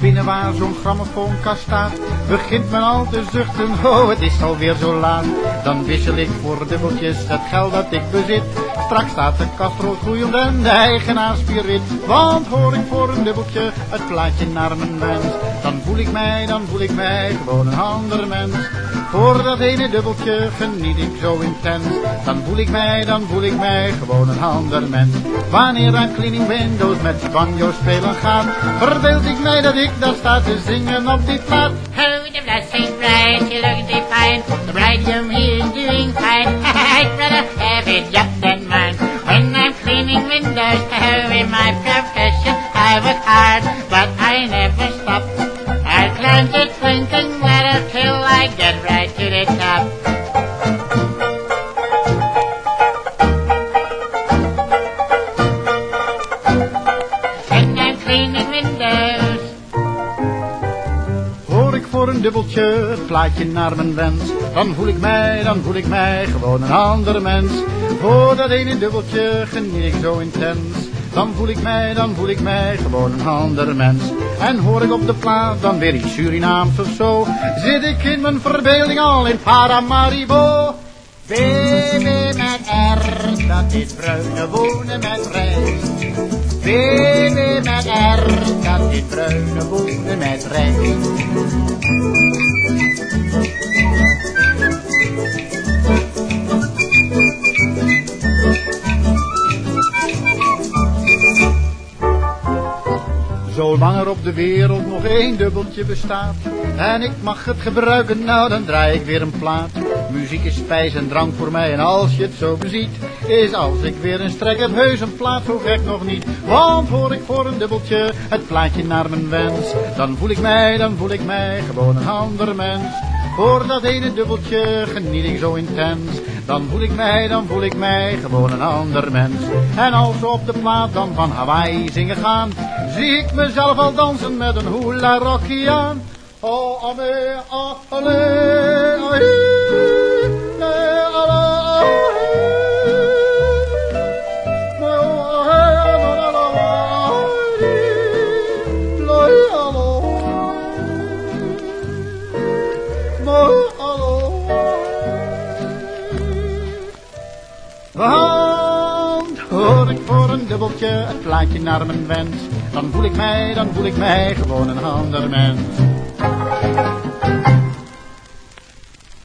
binnen waar zo'n grammofoonkast staat, begint men al te zuchten, oh het is alweer zo laat. Dan wissel ik voor dubbeltjes het geld dat ik bezit. Straks staat de kast rood groeiend en de eigenaar spirit. Want hoor ik voor een dubbeltje het plaatje naar mijn wens. Dan voel ik mij, dan voel ik mij gewoon een ander mens. Voor dat ene dubbeltje geniet ik zo intens. Dan voel ik mij, dan voel ik mij gewoon een ander mens. Wanneer aan cleaning windows met banjo spelen gaat, verbeeld ik mij dat ik daar sta te zingen op die plaat. Oh, the blessed bride, you look so fine. The bride you hard, but I never stop. I'll climb the twinkling ladder till I get right to the top. When I'm cleaning windows. Hoor ik voor een dubbeltje plaatje naar mijn wens, dan voel ik mij, dan voel ik mij gewoon een ander mens. Voor dat ene dubbeltje geniet ik zo intens, dan voel ik mij, dan voel ik mij gewoon een ander mens. En hoor ik op de plaat dan weer iets Surinaams of zo, zit ik in mijn verbeelding al in Paramaribo. Baby met R, dat is bruine wonen met rijst. Baby met R, dat is bruine wonen met rijst. Zolang er op de wereld nog één dubbeltje bestaat. En ik mag het gebruiken, nou dan draai ik weer een plaat. Muziek is spijs en drank voor mij en als je het zo beziet Is als ik weer een strek heb heus een plaat zo gek nog niet. Want hoor ik voor een dubbeltje het plaatje naar mijn wens Dan voel ik mij, dan voel ik mij gewoon een ander mens voor dat ene dubbeltje geniet ik zo intens. Dan voel ik mij, dan voel ik mij gewoon een ander mens. En als we op de plaat dan van Hawaii zingen gaan, zie ik mezelf al dansen met een hula rocky aan. Oh, ame, ah, Want hoor ik voor een dubbeltje het plaatje naar mijn wens, dan voel ik mij, dan voel ik mij gewoon een ander mens.